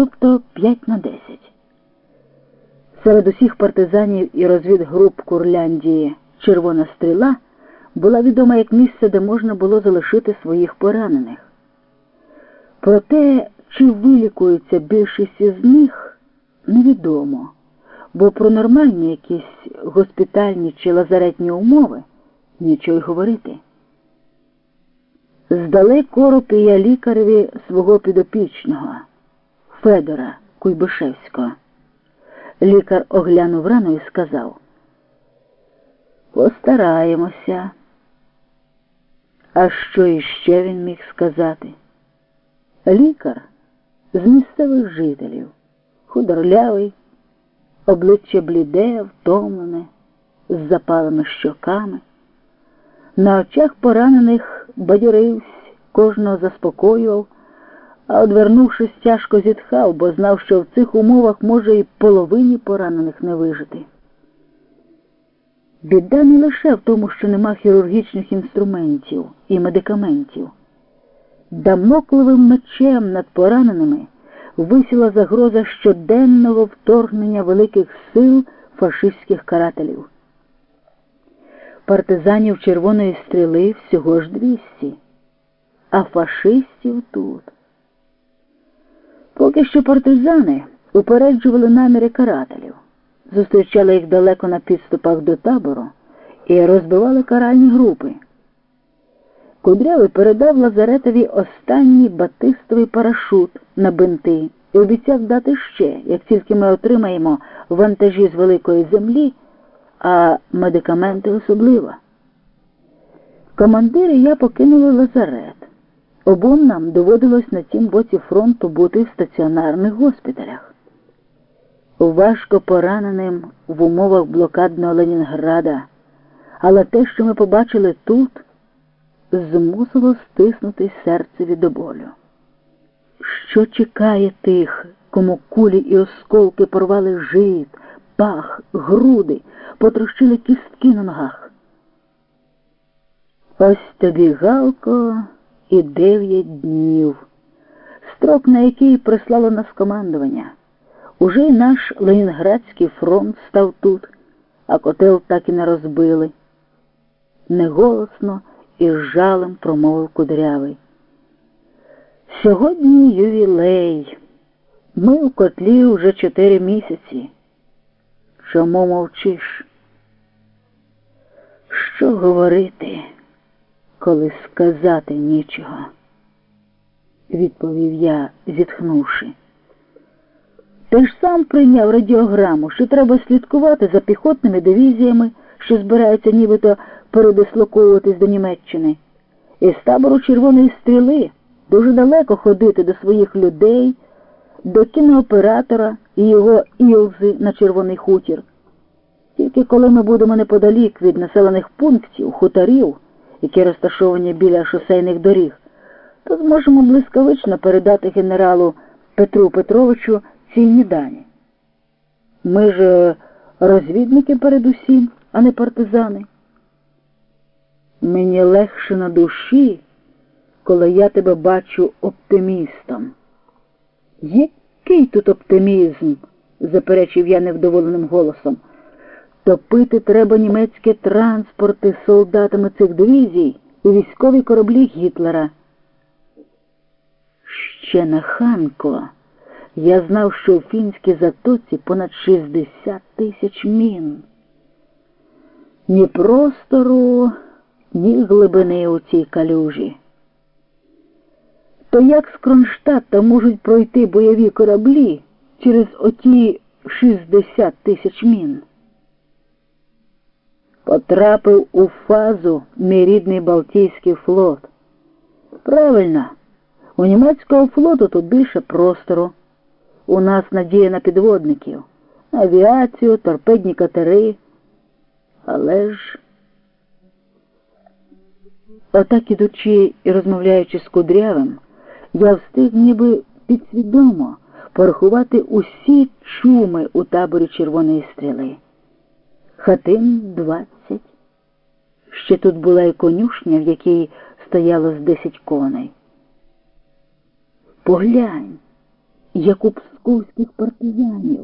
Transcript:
тобто 5 на 10. Серед усіх партизанів і розвідгруп Курляндії Червона стріла була відома як місце, де можна було залишити своїх поранених. Проте, чи вилікується більшість із них, невідомо, бо про нормальні якісь госпітальні чи лазаретні умови нічого й говорити. Здали я лікареві свого підопічного Федора Куйбишевського. Лікар оглянув рану і сказав Постараємося. А що іще він міг сказати? Лікар з місцевих жителів, худорлявий, обличчя бліде, втомлене, з запалими щоками. На очах поранених бадьорився, кожного заспокоював, а одвернувшись, тяжко зітхав, бо знав, що в цих умовах може і половині поранених не вижити. Біда не лише в тому, що нема хірургічних інструментів і медикаментів. Дамокловим мечем над пораненими висіла загроза щоденного вторгнення великих сил фашистських карателів. Партизанів Червоної стріли всього ж 200, а фашистів тут. Поки що партизани упереджували наміри карателів, зустрічали їх далеко на підступах до табору і розбивали каральні групи. Кудрявий передав Лазаретові останній батистовий парашут на бинти і обіцяв дати ще, як тільки ми отримаємо вантажі з великої землі, а медикаменти особливо. Командир і я покинули Лазарет. Обом нам доводилось на тім боці фронту бути в стаціонарних госпіталях. Важко пораненим в умовах блокадного Ленінграда, але те, що ми побачили тут, змусило стиснути серце від болю. Що чекає тих, кому кулі і осколки порвали жит, пах, груди, потрощили кістки на ногах? Ось тобі галко і дев'ять днів, строк, на який прислало нас командування. Уже й наш Ленінградський фронт став тут, а котел так і не розбили. Неголосно і з жалем промовив кудрявий. Сьогодні ювілей. Ми у котлі вже чотири місяці. Чому мовчиш? Що говорити? Коли сказати нічого, відповів я, зітхнувши. Ти ж сам прийняв радіограму, що треба слідкувати за піхотними дивізіями, що збираються нібито передислоковуватись до Німеччини. Із табору червоної стріли дуже далеко ходити до своїх людей, до кінооператора і його Ілзи на червоний хутір. Тільки коли ми будемо неподалік від населених пунктів, хуторів які розташовані біля шосейних доріг, то зможемо блискавично передати генералу Петру Петровичу цінні дані. Ми ж розвідники передусім, а не партизани. Мені легше на душі, коли я тебе бачу оптимістом. Який тут оптимізм? заперечив я невдоволеним голосом. Топити треба німецькі транспорти з солдатами цих дивізій і військові кораблі Гітлера. Ще на Ханко я знав, що у фінській затоці понад 60 тисяч мін. Ні простору, ні глибини у цій калюжі. То як з Кронштадта можуть пройти бойові кораблі через оті 60 тисяч мін? Потрапив у фазу мій рідний Балтійський флот. Правильно, у німецького флоту тут більше простору. У нас надія на підводників, авіацію, торпедні катери. Але ж, отак ідучи і розмовляючи з кудрявим, я встиг ніби підсвідомо порахувати усі чуми у таборі червоної стріли хатин двадцять. Ще тут була і конюшня, в якій стояло з десять коней. Поглянь, як у псковських партизанів.